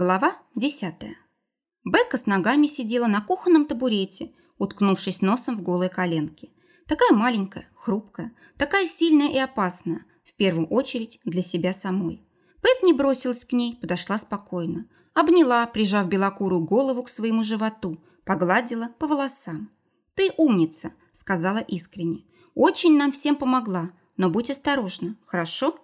Глава 10. Бекка с ногами сидела на кухонном табурете, уткнувшись носом в голые коленки. Такая маленькая, хрупкая, такая сильная и опасная, в первую очередь для себя самой. Бет не бросилась к ней, подошла спокойно. Обняла, прижав белокурую голову к своему животу, погладила по волосам. «Ты умница», – сказала искренне. «Очень нам всем помогла, но будь осторожна, хорошо?»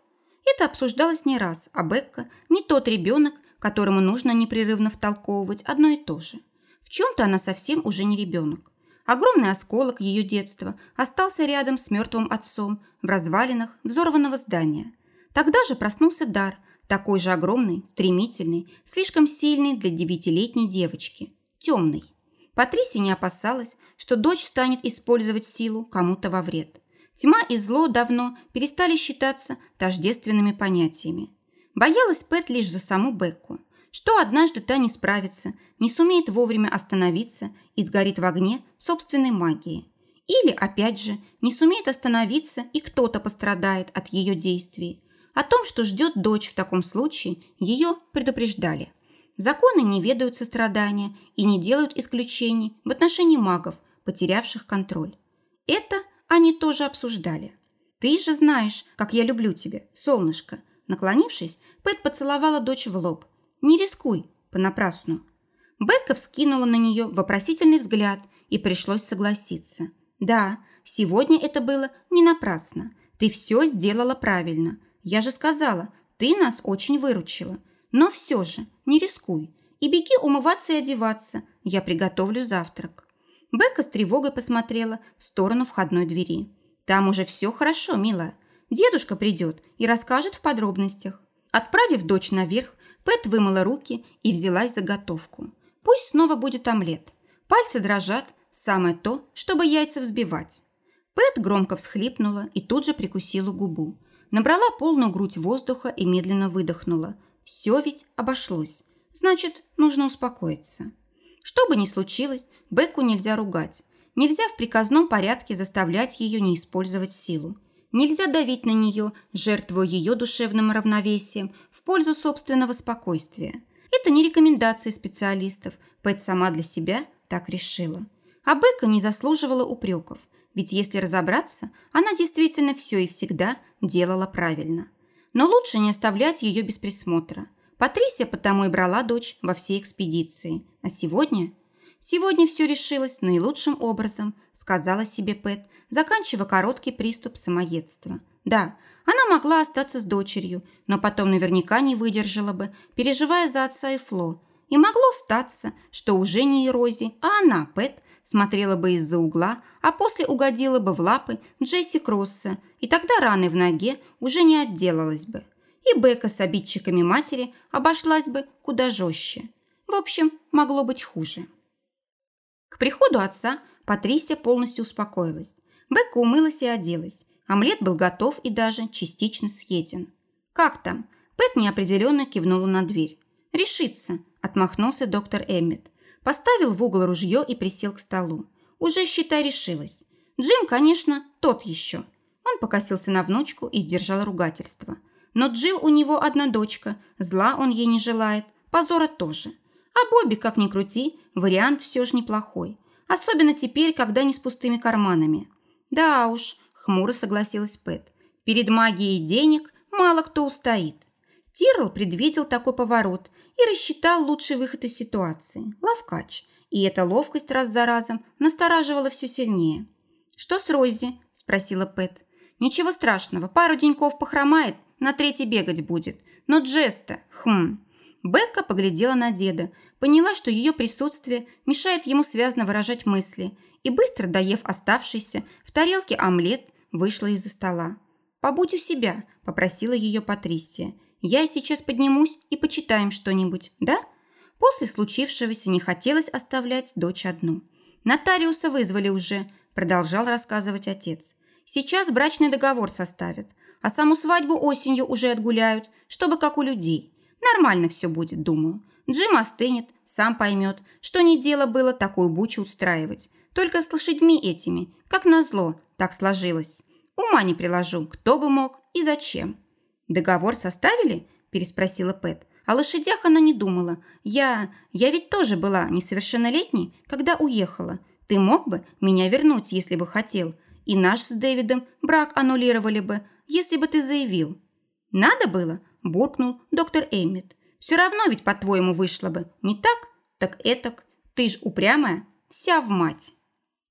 Это обсуждалось не раз, а Бекка не тот ребенок, которому нужно непрерывно втолковывать одно и то же. В чем-то она совсем уже не ребенок. Огромный осколок ее детства остался рядом с мертвым отцом в развалинах взорванного здания. Тогда же проснулся дар, такой же огромный, стремительный, слишком сильный для девятилетней девочки, темный. Патрисия не опасалась, что дочь станет использовать силу кому-то во вред. Тьма и зло давно перестали считаться тождественными понятиями. Боялась Пэт лишь за саму Бекку, что однажды та не справится, не сумеет вовремя остановиться и сгорит в огне собственной магии. Или, опять же, не сумеет остановиться и кто-то пострадает от ее действий. О том, что ждет дочь в таком случае, ее предупреждали. Законы не ведают сострадания и не делают исключений в отношении магов, потерявших контроль. Это они тоже обсуждали. «Ты же знаешь, как я люблю тебя, солнышко», Наклонившись, Пэт поцеловала дочь в лоб. «Не рискуй, понапрасну». Бекка вскинула на нее вопросительный взгляд и пришлось согласиться. «Да, сегодня это было не напрасно. Ты все сделала правильно. Я же сказала, ты нас очень выручила. Но все же, не рискуй. И беги умываться и одеваться. Я приготовлю завтрак». Бекка с тревогой посмотрела в сторону входной двери. «Там уже все хорошо, милая. Дедушка придет и расскажет в подробностях. Отправив дочь наверх, Пэт вымыла руки и взялась за готовку. Пусть снова будет омлет. Пальцы дрожат, самое то, чтобы яйца взбивать. Пэт громко всхлипнула и тут же прикусила губу. Набрала полную грудь воздуха и медленно выдохнула. Все ведь обошлось. Значит, нужно успокоиться. Что бы ни случилось, Бекку нельзя ругать. Нельзя в приказном порядке заставлять ее не использовать силу. Нельзя давить на нее, жертвуя ее душевным равновесием в пользу собственного спокойствия. Это не рекомендации специалистов, Пэт сама для себя так решила. А Бека не заслуживала упреков, ведь если разобраться, она действительно все и всегда делала правильно. Но лучше не оставлять ее без присмотра. Патрисия потому и брала дочь во все экспедиции. А сегодня... Сегодня все решилось наилучшим образом, сказала себе Пэт, заканчивая короткий приступ самоедства. Да, она могла остаться с дочерью, но потом наверняка не выдержала бы, переживая за отца и Фло. И могло статься, что уже не Рози, а она, Пэт, смотрела бы из-за угла, а после угодила бы в лапы Джесси Кросса, и тогда раны в ноге уже не отделалась бы. И Бека с обидчиками матери обошлась бы куда жестче. В общем, могло быть хуже. К приходу отца Патрисия полностью успокоилась. Бекка умылась и оделась. Омлет был готов и даже частично съеден. «Как там?» Пэт неопределенно кивнула на дверь. «Решится», – отмахнулся доктор Эммет. Поставил в угол ружье и присел к столу. «Уже, считай, решилась. Джим, конечно, тот еще». Он покосился на внучку и сдержал ругательство. Но Джилл у него одна дочка, зла он ей не желает, позора тоже. А Бобби, как ни крути, вариант все же неплохой. Особенно теперь, когда не с пустыми карманами. «Да уж», – хмуро согласилась Пэт. «Перед магией денег мало кто устоит». Тирл предвидел такой поворот и рассчитал лучший выход из ситуации – ловкач. И эта ловкость раз за разом настораживала все сильнее. «Что с Рози?» – спросила Пэт. «Ничего страшного, пару деньков похромает, на третий бегать будет. Но Джеста, хм...» Бекка поглядела на деда, поняла, что ее присутствие мешает ему связно выражать мысли – и, быстро доев оставшийся тарелке омлет, вышла из-за стола. «Побудь у себя», – попросила ее Патрисия. «Я сейчас поднимусь и почитаем что-нибудь, да?» После случившегося не хотелось оставлять дочь одну. «Нотариуса вызвали уже», – продолжал рассказывать отец. «Сейчас брачный договор составят, а саму свадьбу осенью уже отгуляют, чтобы как у людей. Нормально все будет, думаю. Джим остынет, сам поймет, что не дело было такую бучу устраивать. Только с лошадьми этими, как назло, так сложилось. Ума не приложу, кто бы мог и зачем. «Договор составили?» – переспросила Пэт. О лошадях она не думала. Я... я ведь тоже была несовершеннолетней, когда уехала. Ты мог бы меня вернуть, если бы хотел. И наш с Дэвидом брак аннулировали бы, если бы ты заявил». «Надо было?» – буркнул доктор Эммит. «Все равно ведь, по-твоему, вышло бы. Не так? Так этак. Ты ж упрямая, вся в мать».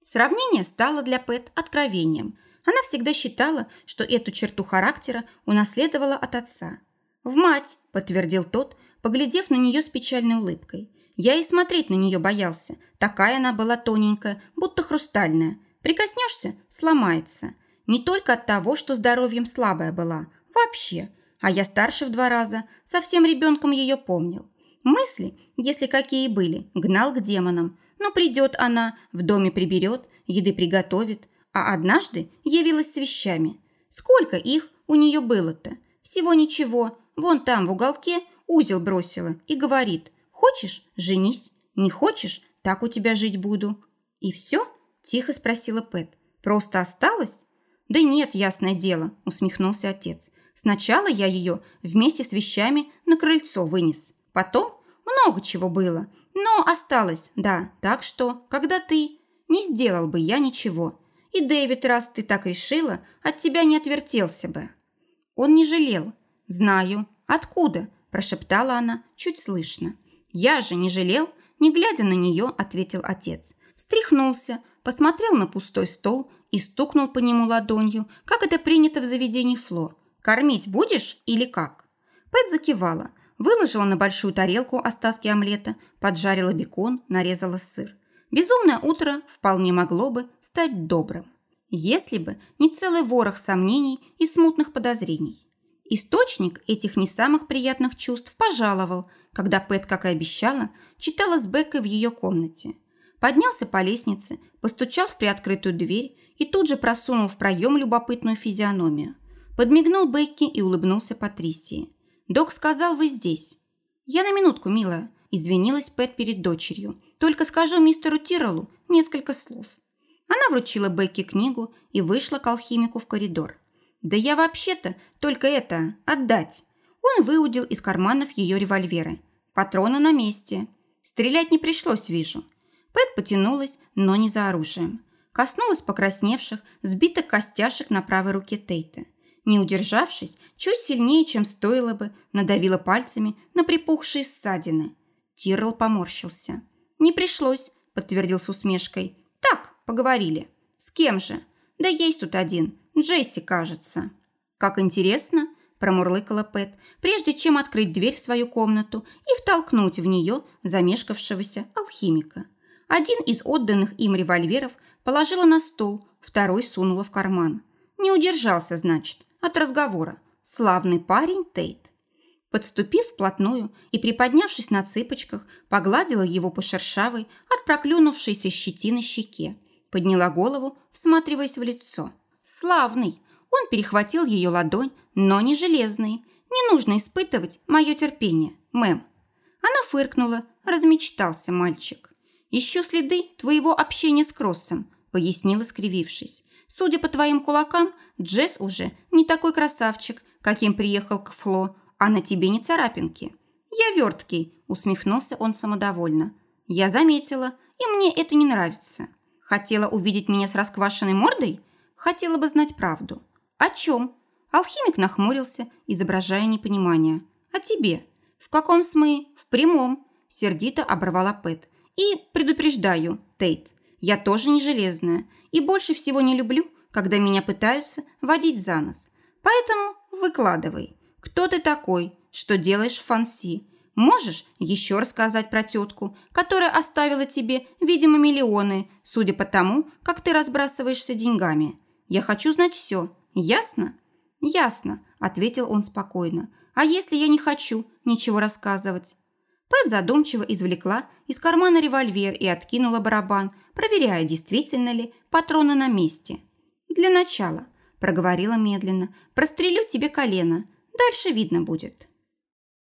Сравнение стало для Пэт откровением. Она всегда считала, что эту черту характера унаследовала от отца. «В мать», – подтвердил тот, поглядев на нее с печальной улыбкой. Я и смотреть на нее боялся. Такая она была тоненькая, будто хрустальная. Прикоснешься – сломается. Не только от того, что здоровьем слабая была. Вообще. А я старше в два раза, совсем ребенком ее помнил. Мысли, если какие были, гнал к демонам. Но придет она, в доме приберет, еды приготовит. А однажды явилась с вещами. Сколько их у нее было-то? Всего ничего. Вон там, в уголке, узел бросила и говорит – Хочешь – женись, не хочешь – так у тебя жить буду». «И все?» – тихо спросила Пэт. «Просто осталось?» «Да нет, ясное дело», – усмехнулся отец. «Сначала я ее вместе с вещами на крыльцо вынес. Потом много чего было, но осталось, да, так что, когда ты... Не сделал бы я ничего. И Дэвид, раз ты так решила, от тебя не отвертелся бы». Он не жалел. «Знаю. Откуда?» – прошептала она, чуть слышно. «Я же не жалел», не глядя на нее, ответил отец. Встряхнулся, посмотрел на пустой стол и стукнул по нему ладонью, как это принято в заведении Фло. «Кормить будешь или как?» Пэт закивала, выложила на большую тарелку остатки омлета, поджарила бекон, нарезала сыр. Безумное утро вполне могло бы стать добрым, если бы не целый ворох сомнений и смутных подозрений. Источник этих не самых приятных чувств пожаловал – когда Пэт, как и обещала, читала с Беккой в ее комнате. Поднялся по лестнице, постучал в приоткрытую дверь и тут же просунул в проем любопытную физиономию. Подмигнул Бекки и улыбнулся Патрисии. «Док сказал, вы здесь». «Я на минутку, милая», – извинилась Пэт перед дочерью. «Только скажу мистеру Тиролу несколько слов». Она вручила Бекке книгу и вышла к алхимику в коридор. «Да я вообще-то только это, отдать. Он выудил из карманов ее револьверы. Патроны на месте. Стрелять не пришлось, вижу. Пэт потянулась, но не за оружием. Коснулась покрасневших, сбитых костяшек на правой руке Тейта. Не удержавшись, чуть сильнее, чем стоило бы, надавила пальцами на припухшие ссадины. Тирл поморщился. «Не пришлось», – подтвердил с усмешкой. «Так, поговорили». «С кем же?» «Да есть тут один. Джесси, кажется». «Как интересно», промурлыкала Пэт, прежде чем открыть дверь в свою комнату и втолкнуть в нее замешкавшегося алхимика. Один из отданных им револьверов положила на стол, второй сунула в карман. Не удержался, значит, от разговора. Славный парень Тейт. Подступив вплотную и приподнявшись на цыпочках, погладила его по шершавой, от проклюнувшейся щетины щеке. Подняла голову, всматриваясь в лицо. «Славный!» Он перехватил ее ладонь, но не железный. Не нужно испытывать мое терпение, мэм. Она фыркнула, размечтался мальчик. «Ищу следы твоего общения с Кроссом», пояснила, скривившись. «Судя по твоим кулакам, Джесс уже не такой красавчик, каким приехал к Фло, а на тебе не царапинки». «Я верткий», усмехнулся он самодовольно. «Я заметила, и мне это не нравится. Хотела увидеть меня с расквашенной мордой? Хотела бы знать правду. О чем?» Алхимик нахмурился, изображая непонимание. «А тебе? В каком смы? В прямом?» Сердито оборвала Пэт. «И предупреждаю, Тейт, я тоже не железная и больше всего не люблю, когда меня пытаются водить за нос. Поэтому выкладывай. Кто ты такой? Что делаешь в фанси? Можешь еще рассказать про тетку, которая оставила тебе, видимо, миллионы, судя по тому, как ты разбрасываешься деньгами? Я хочу знать все. Ясно?» «Ясно», – ответил он спокойно. «А если я не хочу ничего рассказывать?» Пэт задумчиво извлекла из кармана револьвер и откинула барабан, проверяя, действительно ли патроны на месте. «Для начала», – проговорила медленно, – «прострелю тебе колено. Дальше видно будет».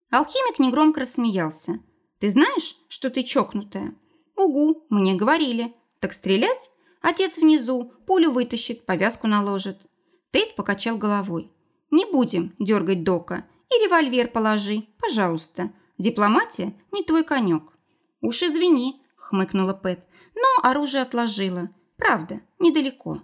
Алхимик негромко рассмеялся. «Ты знаешь, что ты чокнутая?» «Угу, мне говорили. Так стрелять? Отец внизу, пулю вытащит, повязку наложит». Тейт покачал головой. «Не будем дергать Дока. И револьвер положи, пожалуйста. Дипломатия не твой конек». «Уж извини», – хмыкнула Пэт, но оружие отложила. Правда, недалеко.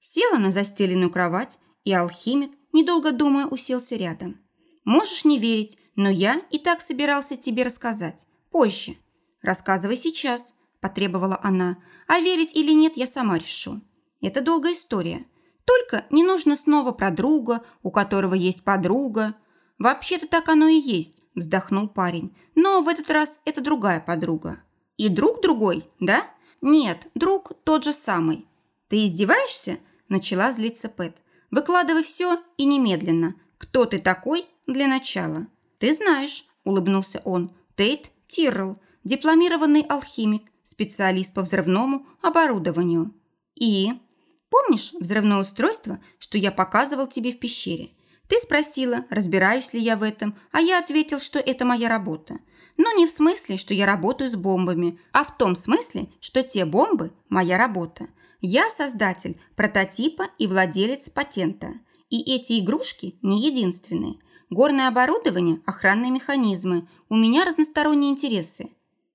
Села на застеленную кровать, и алхимик, недолго думая, уселся рядом. «Можешь не верить, но я и так собирался тебе рассказать. Позже. Рассказывай сейчас», – потребовала она. «А верить или нет, я сама решу. Это долгая история. Только не нужно снова про друга, у которого есть подруга. Вообще-то так оно и есть, вздохнул парень. Но в этот раз это другая подруга. И друг другой, да? Нет, друг тот же самый. Ты издеваешься? Начала злиться Пэт. Выкладывай все и немедленно. Кто ты такой для начала? Ты знаешь, улыбнулся он. Тейт Тиррелл, дипломированный алхимик, специалист по взрывному оборудованию. И Помнишь взрывное устройство, что я показывал тебе в пещере? Ты спросила, разбираюсь ли я в этом, а я ответил, что это моя работа. Но не в смысле, что я работаю с бомбами, а в том смысле, что те бомбы – моя работа. Я создатель прототипа и владелец патента. И эти игрушки не единственные. Горное оборудование, охранные механизмы. У меня разносторонние интересы.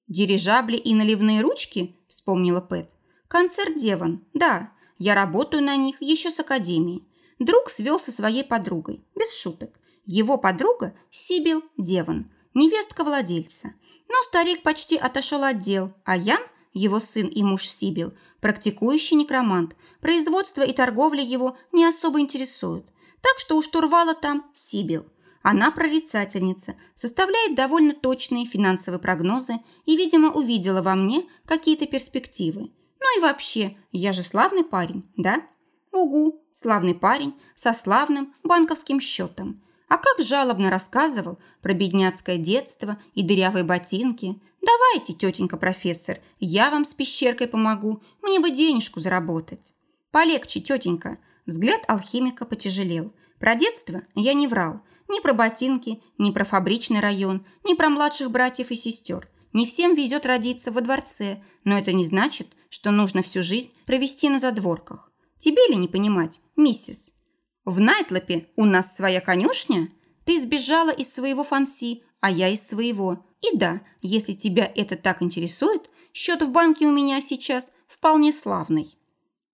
Дирижабли и наливные ручки, вспомнила Пэт. Концерт Деван, да. Я работаю на них еще с академии. Друг свел со своей подругой, без шуток. Его подруга Сибил Деван, невестка владельца. Но старик почти отошел от дел, а Ян, его сын и муж Сибил, практикующий некромант, производство и торговля его не особо интересуют. Так что у штурвала там Сибил. Она прорицательница, составляет довольно точные финансовые прогнозы и, видимо, увидела во мне какие-то перспективы. Ну и вообще, я же славный парень, да? Угу, славный парень со славным банковским счетом. А как жалобно рассказывал про бедняцкое детство и дырявые ботинки. Давайте, тетенька профессор, я вам с пещеркой помогу, мне бы денежку заработать. Полегче, тетенька. Взгляд алхимика потяжелел. Про детство я не врал. Ни про ботинки, ни про фабричный район, ни про младших братьев и сестер. Не всем везет родиться во дворце, но это не значит, что нужно всю жизнь провести на задворках. Тебе ли не понимать, миссис? В Найтлопе у нас своя конюшня? Ты сбежала из своего фанси, а я из своего. И да, если тебя это так интересует, счет в банке у меня сейчас вполне славный.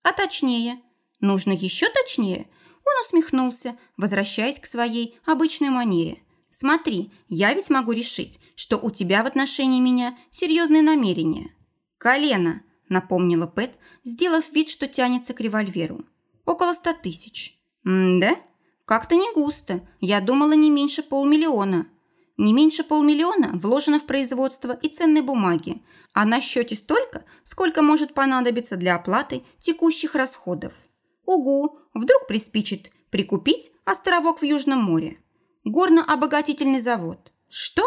А точнее, нужно еще точнее. Он усмехнулся, возвращаясь к своей обычной манере – Смотри, я ведь могу решить, что у тебя в отношении меня серьезные намерения. Колено, напомнила Пэт, сделав вид, что тянется к револьверу. Около ста тысяч. М-да? Как-то не густо. Я думала не меньше полмиллиона. Не меньше полмиллиона вложено в производство и ценные бумаги, а на счете столько, сколько может понадобиться для оплаты текущих расходов. Угу, вдруг приспичит прикупить островок в Южном море. Горно-обогатительный завод. Что?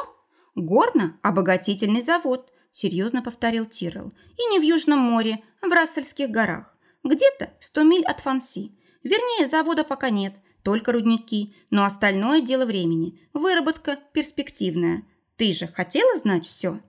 Горно-обогатительный завод, серьезно повторил Тирл. И не в Южном море, в Рассельских горах. Где-то 100 миль от Фанси. Вернее, завода пока нет, только рудники, но остальное дело времени. Выработка перспективная. Ты же хотела знать все?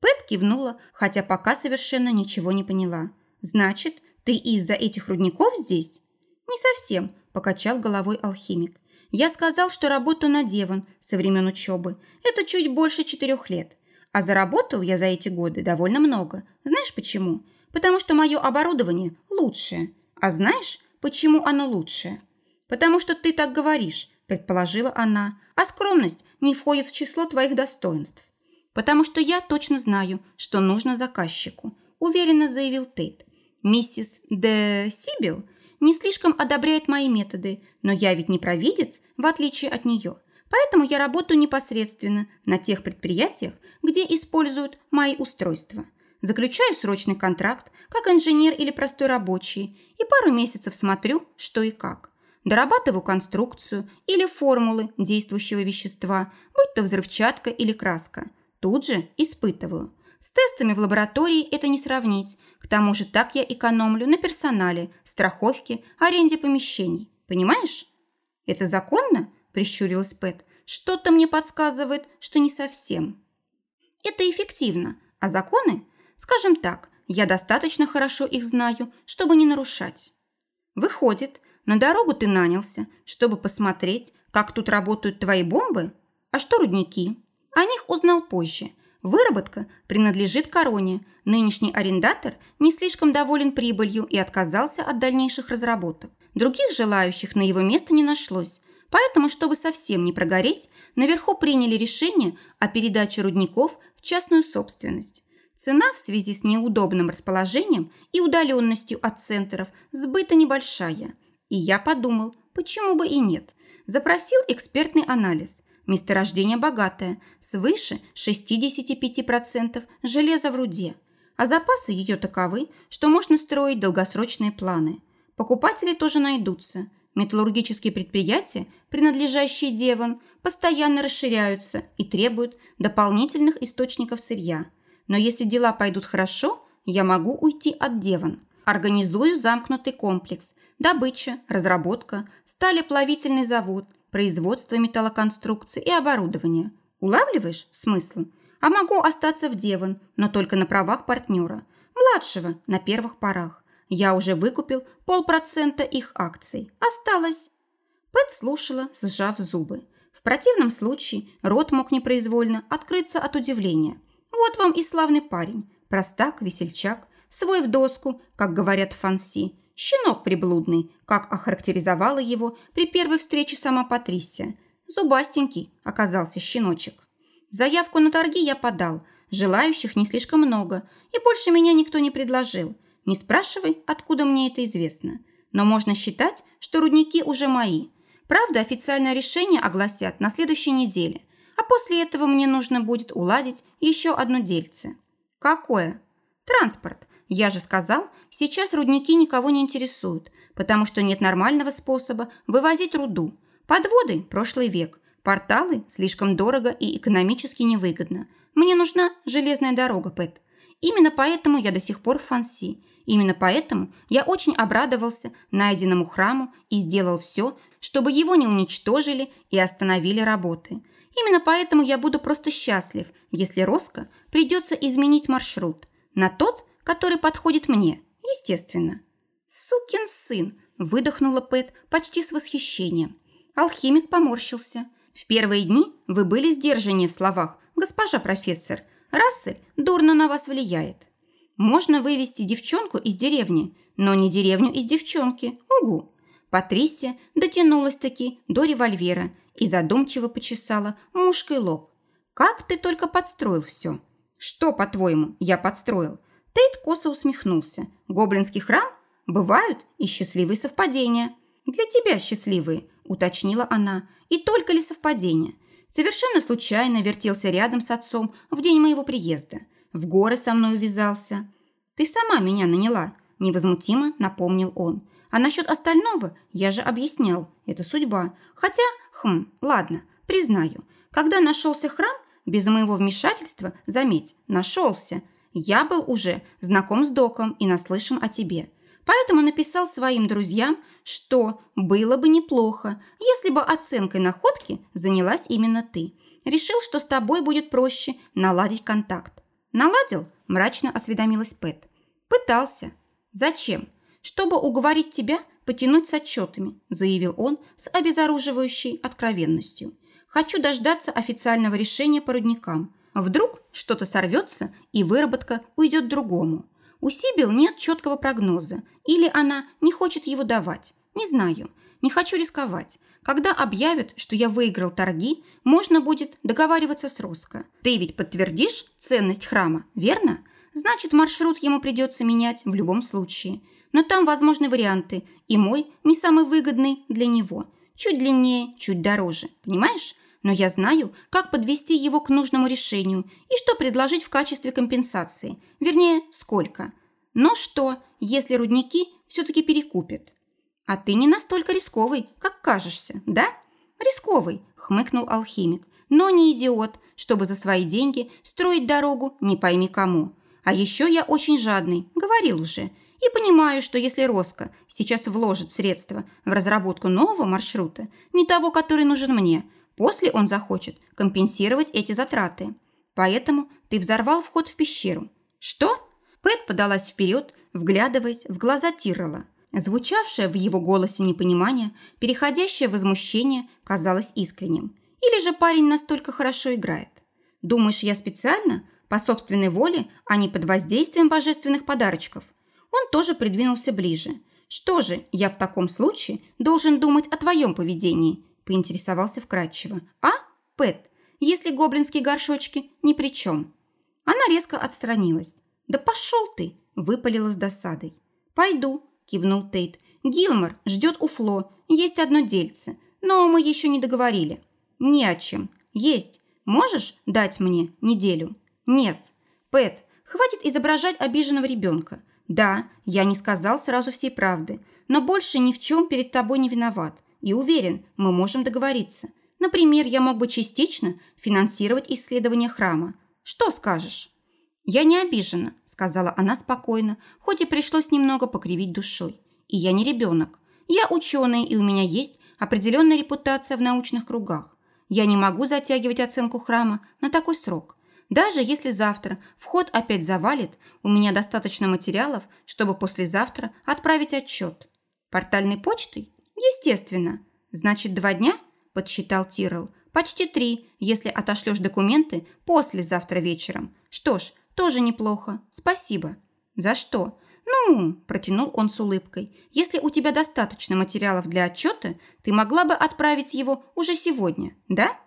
Пэт кивнула, хотя пока совершенно ничего не поняла. Значит, ты из-за этих рудников здесь? Не совсем, покачал головой алхимик. Я сказал, что работаю на Девон со времен учебы. Это чуть больше четырех лет. А заработал я за эти годы довольно много. Знаешь почему? Потому что мое оборудование лучшее. А знаешь, почему оно лучшее? Потому что ты так говоришь, предположила она. А скромность не входит в число твоих достоинств. Потому что я точно знаю, что нужно заказчику, уверенно заявил Тейт. Миссис Де Сибил – не слишком одобряет мои методы, но я ведь не провидец, в отличие от нее. Поэтому я работаю непосредственно на тех предприятиях, где используют мои устройства. Заключаю срочный контракт, как инженер или простой рабочий, и пару месяцев смотрю, что и как. Дорабатываю конструкцию или формулы действующего вещества, будь то взрывчатка или краска. Тут же испытываю. С тестами в лаборатории это не сравнить. К тому же так я экономлю на персонале, страховке, аренде помещений. Понимаешь? Это законно? Прищурилась Пэт. Что-то мне подсказывает, что не совсем. Это эффективно. А законы? Скажем так, я достаточно хорошо их знаю, чтобы не нарушать. Выходит, на дорогу ты нанялся, чтобы посмотреть, как тут работают твои бомбы? А что рудники? О них узнал позже. Выработка принадлежит короне. Нынешний арендатор не слишком доволен прибылью и отказался от дальнейших разработок. Других желающих на его место не нашлось, поэтому, чтобы совсем не прогореть, наверху приняли решение о передаче рудников в частную собственность. Цена в связи с неудобным расположением и удаленностью от центров сбыта небольшая. И я подумал, почему бы и нет. Запросил экспертный анализ. Месторождение богатое, свыше 65% железа в руде. А запасы ее таковы, что можно строить долгосрочные планы. Покупатели тоже найдутся. Металлургические предприятия, принадлежащие Девон, постоянно расширяются и требуют дополнительных источников сырья. Но если дела пойдут хорошо, я могу уйти от Девон. Организую замкнутый комплекс. Добыча, разработка, сталеплавительный завод, производство металлоконструкций и оборудования. Улавливаешь смысл? А могу остаться в Девон, но только на правах партнера. Младшего на первых порах. Я уже выкупил полпроцента их акций. Осталось. Пэт слушала, сжав зубы. В противном случае рот мог непроизвольно открыться от удивления. Вот вам и славный парень. Простак, весельчак, свой в доску, как говорят фанси. Щенок приблудный, как охарактеризовала его при первой встрече сама Патрисия. Зубастенький оказался щеночек. Заявку на торги я подал. Желающих не слишком много, и больше меня никто не предложил. Не спрашивай, откуда мне это известно. Но можно считать, что рудники уже мои. Правда, официальное решение огласят на следующей неделе – а после этого мне нужно будет уладить еще одно дельце. Какое? Транспорт. Я же сказал, сейчас рудники никого не интересуют, потому что нет нормального способа вывозить руду. Подводы – прошлый век. Порталы – слишком дорого и экономически невыгодно. Мне нужна железная дорога, Пэт. Именно поэтому я до сих пор в Фанси. Именно поэтому я очень обрадовался найденному храму и сделал все, чтобы его не уничтожили и остановили работы – Именно поэтому я буду просто счастлив, если Роско придется изменить маршрут на тот, который подходит мне, естественно. «Сукин сын!» – выдохнула Пэт почти с восхищением. Алхимик поморщился. «В первые дни вы были сдержаннее в словах, госпожа профессор. Рассель дурно на вас влияет. Можно вывести девчонку из деревни, но не деревню из девчонки. Угу!» Патрисия дотянулась-таки до револьвера и задумчиво почесала мушкой лоб. «Как ты только подстроил все!» «Что, по-твоему, я подстроил?» Тейт косо усмехнулся. «Гоблинский храм? Бывают и счастливые совпадения». «Для тебя счастливые», – уточнила она. «И только ли совпадения?» Совершенно случайно вертелся рядом с отцом в день моего приезда. В горы со мной увязался. «Ты сама меня наняла», – невозмутимо напомнил он. А насчет остального я же объяснял. Это судьба. Хотя, хм, ладно, признаю. Когда нашелся храм, без моего вмешательства, заметь, нашелся. Я был уже знаком с доком и наслышан о тебе. Поэтому написал своим друзьям, что было бы неплохо, если бы оценкой находки занялась именно ты. Решил, что с тобой будет проще наладить контакт. Наладил? Мрачно осведомилась Пэт. Пытался. Зачем? Чтобы уговорить тебя потянуть с отчетами», заявил он с обезоруживающей откровенностью. «Хочу дождаться официального решения по рудникам. Вдруг что-то сорвется и выработка уйдет другому. У Сибил нет четкого прогноза, или она не хочет его давать. Не знаю. Не хочу рисковать. Когда объявят, что я выиграл торги, можно будет договариваться с Роско. Ты ведь подтвердишь ценность храма, верно? Значит, маршрут ему придется менять в любом случае но там возможны варианты, и мой не самый выгодный для него. Чуть длиннее, чуть дороже, понимаешь? Но я знаю, как подвести его к нужному решению и что предложить в качестве компенсации. Вернее, сколько. Но что, если рудники все-таки перекупят? А ты не настолько рисковый, как кажешься, да? Рисковый, хмыкнул алхимик, но не идиот, чтобы за свои деньги строить дорогу не пойми кому. А еще я очень жадный, говорил уже – и понимаю, что если Роско сейчас вложит средства в разработку нового маршрута, не того, который нужен мне, после он захочет компенсировать эти затраты. Поэтому ты взорвал вход в пещеру. Что? Пэт подалась вперед, вглядываясь в глаза Тиррелла. Звучавшее в его голосе непонимание, переходящее в возмущение, казалось искренним. Или же парень настолько хорошо играет? Думаешь, я специально? По собственной воле, а не под воздействием божественных подарочков? Он тоже придвинулся ближе. Что же, я в таком случае должен думать о твоем поведении? Поинтересовался вкратчиво. А, Пэт, если гоблинские горшочки ни при чем? Она резко отстранилась. «Да пошел ты!» – выпалила с досадой. «Пойду», – кивнул Тейт. «Гилмор ждет у Фло. Есть одно дельце. Но мы еще не договорили». «Не о чем. Есть. Можешь дать мне неделю?» «Нет. Пэт, хватит изображать обиженного ребенка. Да, я не сказал сразу всей правды, но больше ни в чем перед тобой не виноват. И уверен, мы можем договориться. Например, я мог бы частично финансировать исследование храма. Что скажешь?» «Я не обижена», – сказала она спокойно, хоть и пришлось немного покривить душой. «И я не ребенок. Я ученый, и у меня есть определенная репутация в научных кругах. Я не могу затягивать оценку храма на такой срок. Даже если завтра вход опять завалит, у меня достаточно материалов, чтобы послезавтра отправить отчет. Портальной почтой? Естественно. Значит, два дня? Подсчитал Тирл. Почти три, если отошлешь документы послезавтра вечером. Что ж, тоже неплохо. Спасибо. За что? Ну, протянул он с улыбкой. Если у тебя достаточно материалов для отчета, ты могла бы отправить его уже сегодня, да?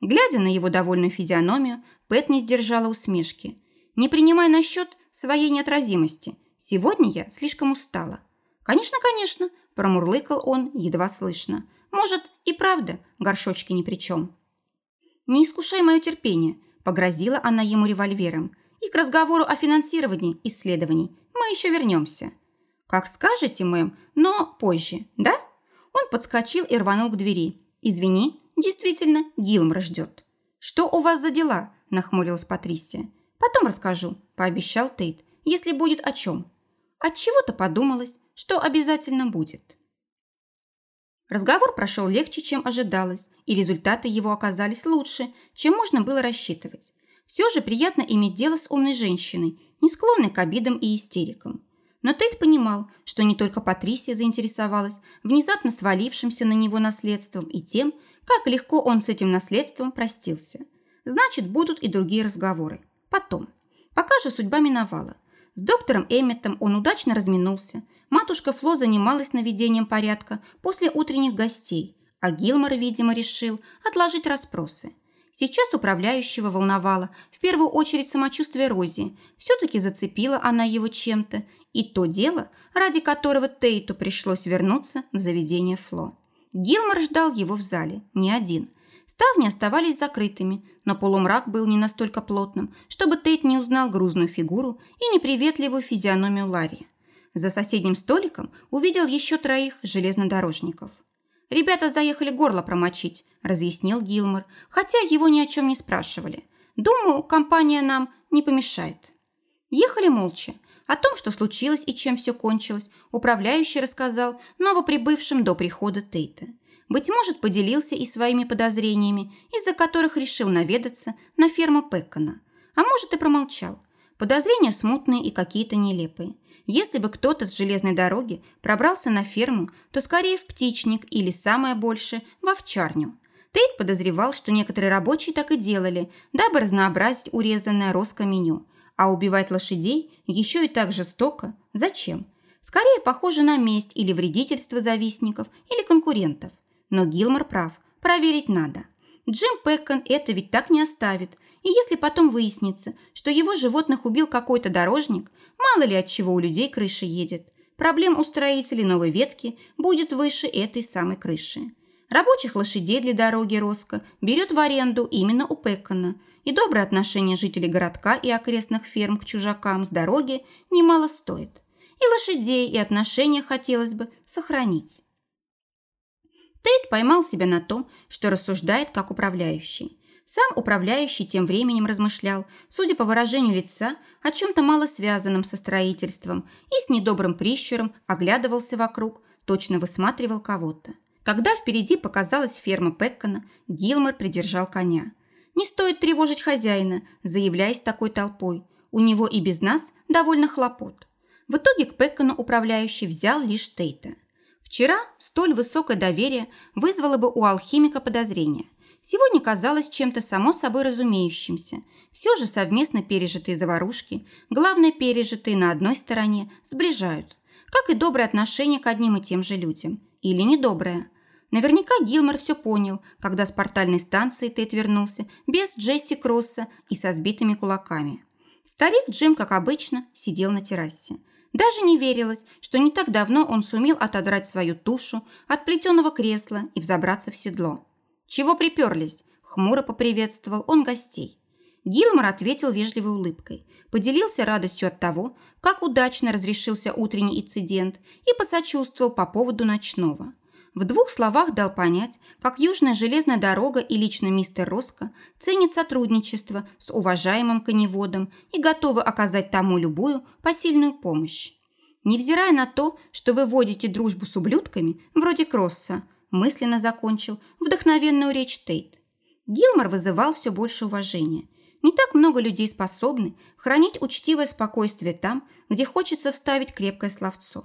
Глядя на его довольную физиономию, Пэт не сдержала усмешки. Не принимай на счет своей неотразимости. Сегодня я слишком устала. Конечно, конечно, промурлыкал он едва слышно. Может, и правда, горшочки ни при чем. Не искушай мое терпение, погрозила она ему револьвером. И к разговору о финансировании исследований мы еще вернемся. Как скажете, мэм, но позже, да? Он подскочил и рванул к двери. Извини, действительно, Гилмор ждет. Что у вас за дела? Нахмурилась Патрисия. Потом расскажу, пообещал Тейт, если будет о чем. От чего-то подумалось, что обязательно будет. Разговор прошел легче, чем ожидалось, и результаты его оказались лучше, чем можно было рассчитывать. Все же приятно иметь дело с умной женщиной, не склонной к обидам и истерикам. Но Тейт понимал, что не только Патрисия заинтересовалась внезапно свалившимся на него наследством и тем, как легко он с этим наследством простился. Значит, будут и другие разговоры. Потом. Пока же судьба миновала. С доктором Эмметом он удачно разминулся. Матушка Фло занималась наведением порядка после утренних гостей, а Гилмор, видимо, решил отложить расспросы. Сейчас управляющего волновало в первую очередь самочувствие Рози. Все-таки зацепила она его чем-то. И то дело, ради которого Тейту пришлось вернуться в заведение Фло. Гилмор ждал его в зале, не один. Ставни оставались закрытыми, но полумрак был не настолько плотным, чтобы Тейт не узнал грузную фигуру и неприветливую физиономию Ларри. За соседним столиком увидел еще троих железнодорожников. «Ребята заехали горло промочить», – разъяснил Гилмор, хотя его ни о чем не спрашивали. «Думаю, компания нам не помешает». Ехали молча. О том, что случилось и чем все кончилось, управляющий рассказал новоприбывшим до прихода Тейта. Быть может, поделился и своими подозрениями, из-за которых решил наведаться на ферму Пеккона. А может, и промолчал. Подозрения смутные и какие-то нелепые. Если бы кто-то с железной дороги пробрался на ферму, то скорее в птичник или, самое большее, в овчарню. Тейт подозревал, что некоторые рабочие так и делали, дабы разнообразить урезанное роско-меню. А убивать лошадей еще и так жестоко. Зачем? Скорее похоже на месть или вредительство завистников или конкурентов. Но Гилмор прав, проверить надо. Джим Пэккон это ведь так не оставит. И если потом выяснится, что его животных убил какой-то дорожник, Мало ли от чего у людей крыша едет. Проблем у строителей новой ветки будет выше этой самой крыши. Рабочих лошадей для дороги Роско берет в аренду именно у Пеккона, и доброе отношение жителей городка и окрестных ферм к чужакам с дороги немало стоит. И лошадей, и отношения хотелось бы сохранить. Тейт поймал себя на том, что рассуждает как управляющий. Сам управляющий тем временем размышлял, судя по выражению лица, о чем-то мало связанном со строительством и с недобрым прищуром оглядывался вокруг, точно высматривал кого-то. Когда впереди показалась ферма Пеккона, Гилмор придержал коня. «Не стоит тревожить хозяина», заявляясь такой толпой. «У него и без нас довольно хлопот». В итоге к Пеккону управляющий взял лишь Тейта. Вчера столь высокое доверие вызвало бы у алхимика подозрения. сегодня казалось чем-то само собой разумеющимся. Все же совместно пережитые заварушки, главное пережитые на одной стороне, сближают. Как и доброе отношение к одним и тем же людям. Или недоброе. Наверняка Гилмор все понял, когда с портальной станции Тейт вернулся без Джесси Кросса и со сбитыми кулаками. Старик Джим, как обычно, сидел на террасе. Даже не верилось, что не так давно он сумел отодрать свою тушу от плетеного кресла и взобраться в седло. «Чего приперлись?» – хмуро поприветствовал он гостей. Гилмор ответил вежливой улыбкой, поделился радостью от того, как удачно разрешился утренний инцидент и посочувствовал по поводу ночного – в двух словах дал понять, как Южная железная дорога и лично мистер Роско ценят сотрудничество с уважаемым коневодом и готовы оказать тому любую посильную помощь. Невзирая на то, что вы водите дружбу с ублюдками, вроде Кросса, мысленно закончил вдохновенную речь Тейт. Гилмор вызывал все больше уважения. Не так много людей способны хранить учтивое спокойствие там, где хочется вставить крепкое словцо.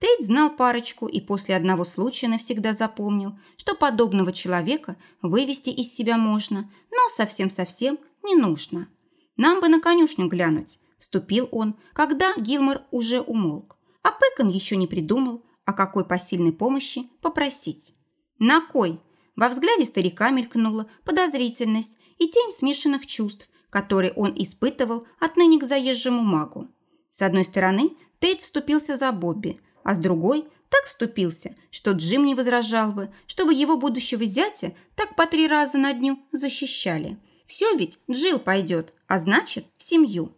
Тейт знал парочку и после одного случая навсегда запомнил, что подобного человека вывести из себя можно, но совсем-совсем не нужно. «Нам бы на конюшню глянуть», – вступил он, когда Гилмор уже умолк. А Пэкон еще не придумал, о какой посильной помощи попросить. «На кой?» Во взгляде старика мелькнула подозрительность и тень смешанных чувств, которые он испытывал отныне к заезжему магу. С одной стороны, Тейт вступился за Бобби – а с другой так вступился, что Джим не возражал бы, чтобы его будущего зятя так по три раза на дню защищали. Все ведь Джил пойдет, а значит, в семью.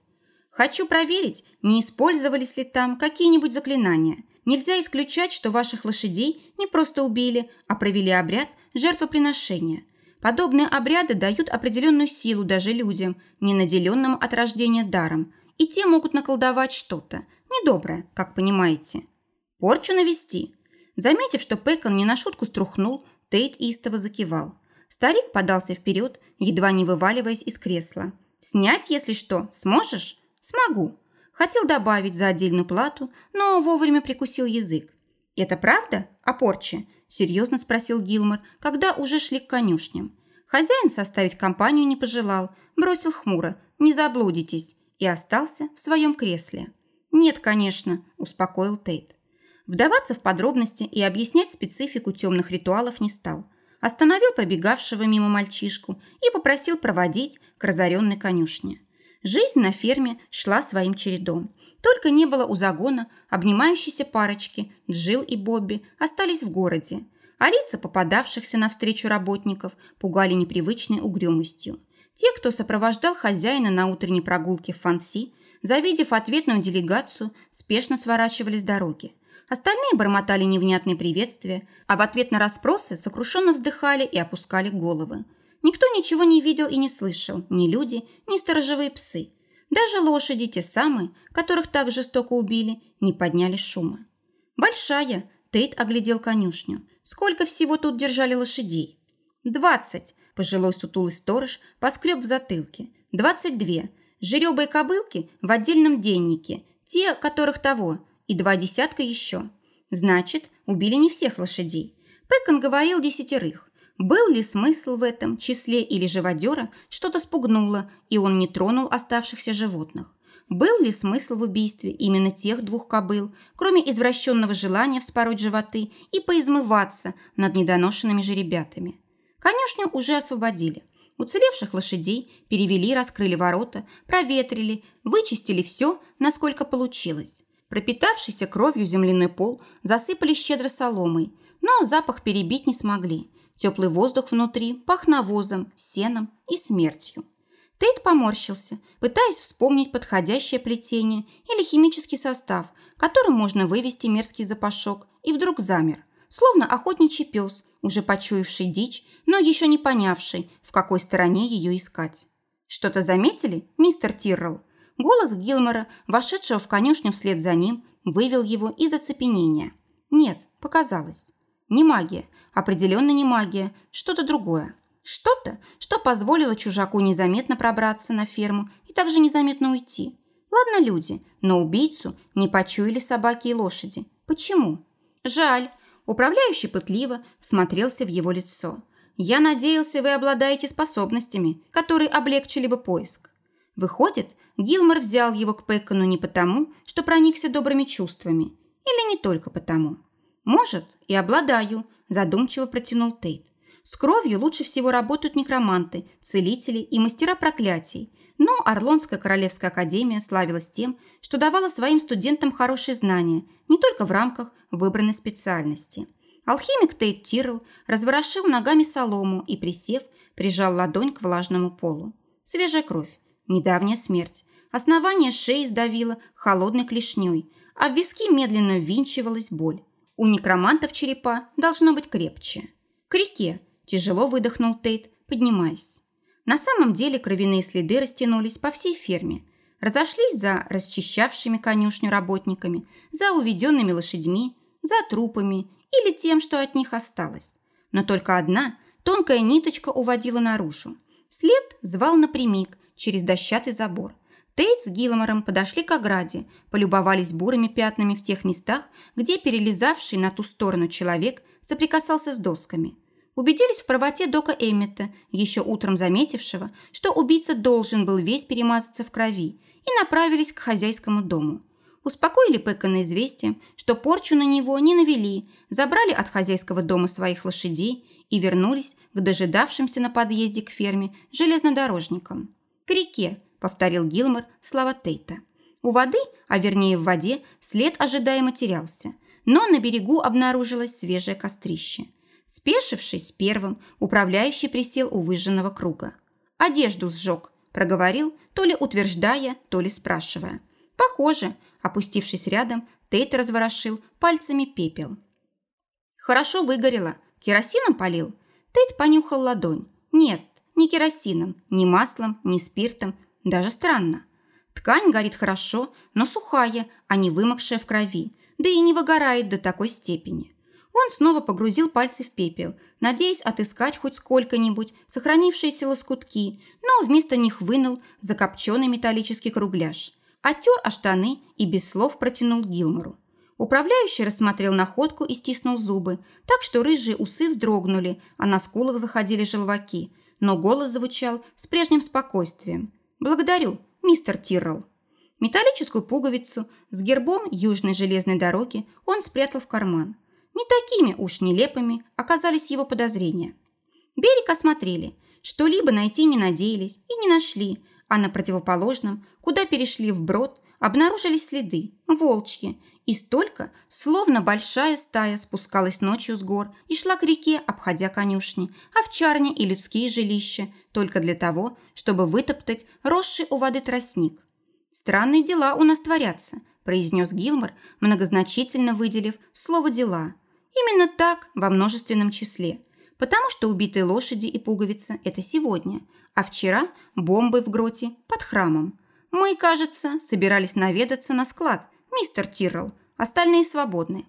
Хочу проверить, не использовались ли там какие-нибудь заклинания. Нельзя исключать, что ваших лошадей не просто убили, а провели обряд жертвоприношения. Подобные обряды дают определенную силу даже людям, не наделенным от рождения даром, и те могут наколдовать что-то недоброе, как понимаете. Порчу навести. Заметив, что Пэкон не на шутку струхнул, Тейт истово закивал. Старик подался вперед, едва не вываливаясь из кресла. «Снять, если что, сможешь?» «Смогу». Хотел добавить за отдельную плату, но вовремя прикусил язык. «Это правда о порче?» – серьезно спросил Гилмор, когда уже шли к конюшням. Хозяин составить компанию не пожелал, бросил хмуро «не заблудитесь» и остался в своем кресле. «Нет, конечно», – успокоил Тейт. Вдаваться в подробности и объяснять специфику темных ритуалов не стал. Остановил пробегавшего мимо мальчишку и попросил проводить к разоренной конюшне. Жизнь на ферме шла своим чередом. Только не было у загона обнимающейся парочки, Джилл и Бобби остались в городе, а лица попадавшихся навстречу работников пугали непривычной угрюмостью. Те, кто сопровождал хозяина на утренней прогулке в Фанси, завидев ответную делегацию, спешно сворачивали с дороги. Остальные бормотали невнятные приветствия, а в ответ на расспросы сокрушенно вздыхали и опускали головы. Никто ничего не видел и не слышал, ни люди, ни сторожевые псы. Даже лошади, те самые, которых так жестоко убили, не подняли шума. «Большая!» – Тейт оглядел конюшню. «Сколько всего тут держали лошадей?» «Двадцать!» – пожилой сутулый сторож поскреб в затылке. «Двадцать две! Жеребые кобылки в отдельном деннике, те, которых того, и два десятка еще. Значит, убили не всех лошадей. Пэкон говорил десятерых. Был ли смысл в этом числе или живодера что-то спугнуло, и он не тронул оставшихся животных? Был ли смысл в убийстве именно тех двух кобыл, кроме извращенного желания вспороть животы и поизмываться над недоношенными жеребятами? Конюшню уже освободили. Уцелевших лошадей перевели, раскрыли ворота, проветрили, вычистили все, насколько получилось. Пропитавшийся кровью земляной пол засыпали щедро соломой, но запах перебить не смогли. Теплый воздух внутри пах навозом, сеном и смертью. Тейт поморщился, пытаясь вспомнить подходящее плетение или химический состав, которым можно вывести мерзкий запашок, и вдруг замер, словно охотничий пес, уже почуявший дичь, но еще не понявший, в какой стороне ее искать. «Что-то заметили, мистер Тиррелл?» Голос Гилмора, вошедшего в конюшню вслед за ним, вывел его из оцепенения. Нет, показалось. Не магия, определенно не магия, что-то другое. Что-то, что позволило чужаку незаметно пробраться на ферму и также незаметно уйти. Ладно люди, но убийцу не почуяли собаки и лошади. Почему? Жаль. Управляющий пытливо смотрелся в его лицо. Я надеялся, вы обладаете способностями, которые облегчили бы поиск. Выходит, Гилмор взял его к Пекону не потому, что проникся добрыми чувствами, или не только потому. Может, и обладаю, задумчиво протянул Тейт. С кровью лучше всего работают некроманты, целители и мастера проклятий, но Орлонская Королевская Академия славилась тем, что давала своим студентам хорошие знания не только в рамках выбранной специальности. Алхимик Тейт Тирл разворошил ногами солому и, присев, прижал ладонь к влажному полу. Свежая кровь, недавняя смерть. Основание шеи сдавило холодной клешней, а в виски медленно ввинчивалась боль. У некромантов черепа должно быть крепче. К реке тяжело выдохнул Тейт, поднимаясь. На самом деле кровяные следы растянулись по всей ферме, разошлись за расчищавшими конюшню работниками, за уведенными лошадьми, за трупами или тем, что от них осталось. Но только одна тонкая ниточка уводила наружу. След звал напрямик через дощатый забор. Тейт с Гилмором подошли к ограде, полюбовались бурыми пятнами в тех местах, где перелезавший на ту сторону человек соприкасался с досками. Убедились в правоте Дока Эммета, еще утром заметившего, что убийца должен был весь перемазаться в крови, и направились к хозяйскому дому. Успокоили Пэкона известием, что порчу на него не навели, забрали от хозяйского дома своих лошадей и вернулись к дожидавшимся на подъезде к ферме железнодорожникам. «К реке», – повторил Гилмор слова Тейта. У воды, а вернее в воде, след ожидаемо терялся, но на берегу обнаружилось свежее кострище – Спешившись первым, управляющий присел у выжженного круга. «Одежду сжег», – проговорил, то ли утверждая, то ли спрашивая. «Похоже», – опустившись рядом, Тейт разворошил пальцами пепел. «Хорошо выгорело. Керосином полил?» Тейт понюхал ладонь. «Нет, не керосином, ни маслом, ни спиртом. Даже странно. Ткань горит хорошо, но сухая, а не вымокшая в крови, да и не выгорает до такой степени. Он снова погрузил пальцы в пепел, надеясь отыскать хоть сколько-нибудь сохранившиеся лоскутки, но вместо них вынул закопченный металлический кругляш, оттер о штаны и без слов протянул Гилмору. Управляющий рассмотрел находку и стиснул зубы, так что рыжие усы вздрогнули, а на скулах заходили желваки, но голос звучал с прежним спокойствием. «Благодарю, мистер Тиррелл». Металлическую пуговицу с гербом Южной железной дороги он спрятал в карман. Не такими уж нелепыми оказались его подозрения. Берег осмотрели, что-либо найти не надеялись и не нашли, а на противоположном, куда перешли вброд, обнаружились следы, волчьи, и столько, словно большая стая спускалась ночью с гор и шла к реке, обходя конюшни, овчарни и людские жилища, только для того, чтобы вытоптать росший у воды тростник. «Странные дела у нас творятся», – произнес Гилмор, многозначительно выделив слово «дела», Именно так, во множественном числе. Потому что убитые лошади и пуговица – это сегодня, а вчера бомбы в гроте под храмом. Мы, кажется, собирались наведаться на склад, мистер Тиррелл, остальные свободны.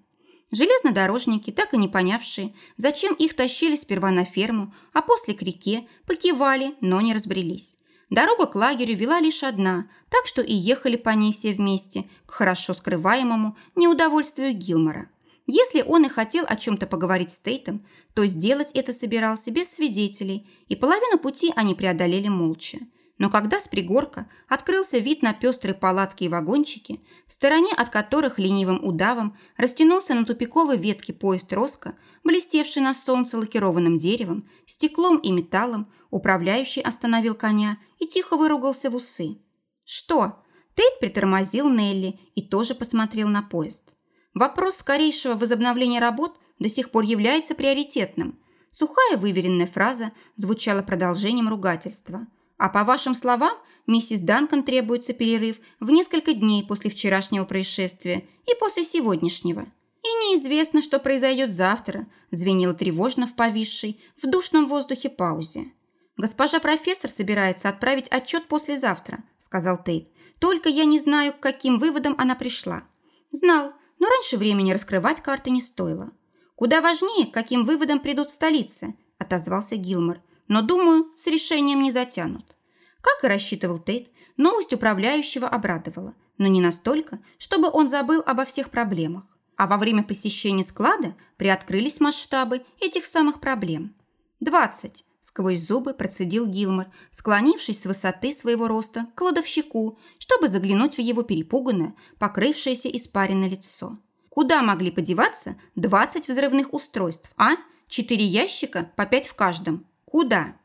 Железнодорожники, так и не понявшие, зачем их тащили сперва на ферму, а после к реке, покивали, но не разбрелись. Дорога к лагерю вела лишь одна, так что и ехали по ней все вместе, к хорошо скрываемому неудовольствию Гилмора. Если он и хотел о чем-то поговорить с Тейтом, то сделать это собирался без свидетелей, и половину пути они преодолели молча. Но когда с пригорка открылся вид на пестрые палатки и вагончики, в стороне от которых ленивым удавом растянулся на тупиковой ветке поезд Роско, блестевший на солнце лакированным деревом, стеклом и металлом, управляющий остановил коня и тихо выругался в усы. «Что?» Тейт притормозил Нелли и тоже посмотрел на поезд. Вопрос скорейшего возобновления работ до сих пор является приоритетным. Сухая выверенная фраза звучала продолжением ругательства. А по вашим словам, миссис Данкан требуется перерыв в несколько дней после вчерашнего происшествия и после сегодняшнего. И неизвестно, что произойдет завтра, звенело тревожно в повисшей, в душном воздухе паузе. «Госпожа профессор собирается отправить отчет послезавтра», – сказал Тейт. «Только я не знаю, к каким выводам она пришла». «Знал, но раньше времени раскрывать карты не стоило. «Куда важнее, каким выводом придут в столице», – отозвался Гилмор. «Но, думаю, с решением не затянут». Как и рассчитывал Тейт, новость управляющего обрадовала, но не настолько, чтобы он забыл обо всех проблемах. А во время посещения склада приоткрылись масштабы этих самых проблем. «Двадцать!» – сквозь зубы процедил Гилмор, склонившись с высоты своего роста к кладовщику, чтобы заглянуть в его перепуганное, покрывшееся испаренное лицо. «Куда могли подеваться двадцать взрывных устройств, а? Четыре ящика, по пять в каждом. Куда?»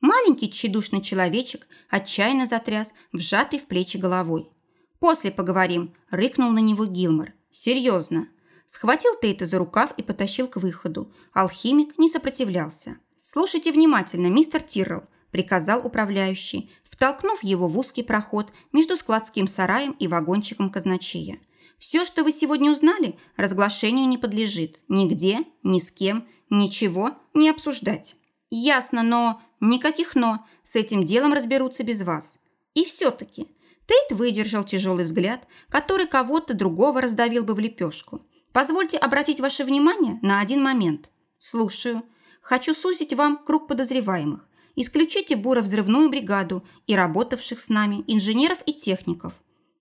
Маленький тщедушный человечек отчаянно затряс, вжатый в плечи головой. «После поговорим», – рыкнул на него Гилмор. «Серьезно». Схватил Тейта за рукав и потащил к выходу. Алхимик не сопротивлялся. «Слушайте внимательно, мистер Тиррелл», – приказал управляющий, втолкнув его в узкий проход между складским сараем и вагончиком казначея. «Все, что вы сегодня узнали, разглашению не подлежит. Нигде, ни с кем, ничего не обсуждать». «Ясно, но...» «Никаких «но». С этим делом разберутся без вас». И все-таки Тейт выдержал тяжелый взгляд, который кого-то другого раздавил бы в лепешку. «Позвольте обратить ваше внимание на один момент. Слушаю. Хочу сузить вам круг подозреваемых. Исключите буровзрывную бригаду и работавших с нами инженеров и техников.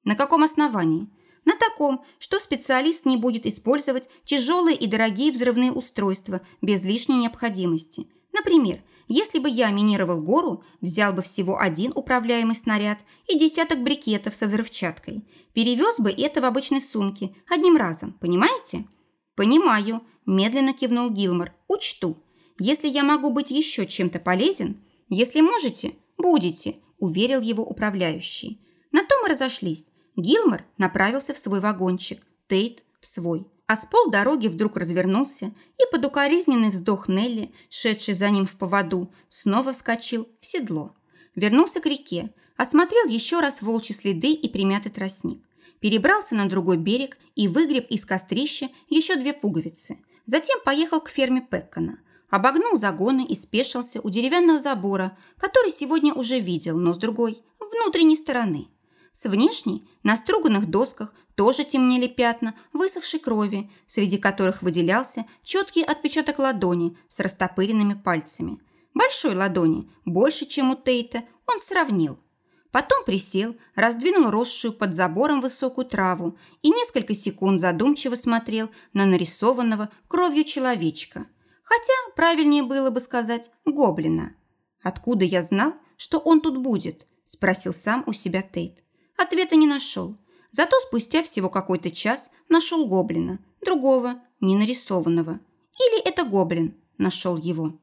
На каком основании? На таком, что специалист не будет использовать тяжелые и дорогие взрывные устройства без лишней необходимости. Например, если бы я минировал гору, взял бы всего один управляемый снаряд и десяток брикетов со взрывчаткой. Перевез бы это в обычной сумке одним разом, понимаете? Понимаю, медленно кивнул Гилмор. Учту. Если я могу быть еще чем-то полезен, если можете, будете, уверил его управляющий. На том мы разошлись. Гилмор направился в свой вагончик, Тейт в свой а с полдороги вдруг развернулся и под укоризненный вздох Нелли, шедший за ним в поводу, снова вскочил в седло. Вернулся к реке, осмотрел еще раз волчьи следы и примятый тростник. Перебрался на другой берег и выгреб из кострища еще две пуговицы. Затем поехал к ферме Пеккана. Обогнул загоны и спешился у деревянного забора, который сегодня уже видел, но с другой, внутренней стороны. С внешней, на струганных досках, тоже темнели пятна высохшей крови, среди которых выделялся четкий отпечаток ладони с растопыренными пальцами. Большой ладони, больше, чем у Тейта, он сравнил. Потом присел, раздвинул росшую под забором высокую траву и несколько секунд задумчиво смотрел на нарисованного кровью человечка. Хотя правильнее было бы сказать «гоблина». «Откуда я знал, что он тут будет?» – спросил сам у себя Тейт. Ответа не нашел. Зато спустя всего какой-то час нашел гоблина, другого, не нарисованного. Или это гоблин нашел его.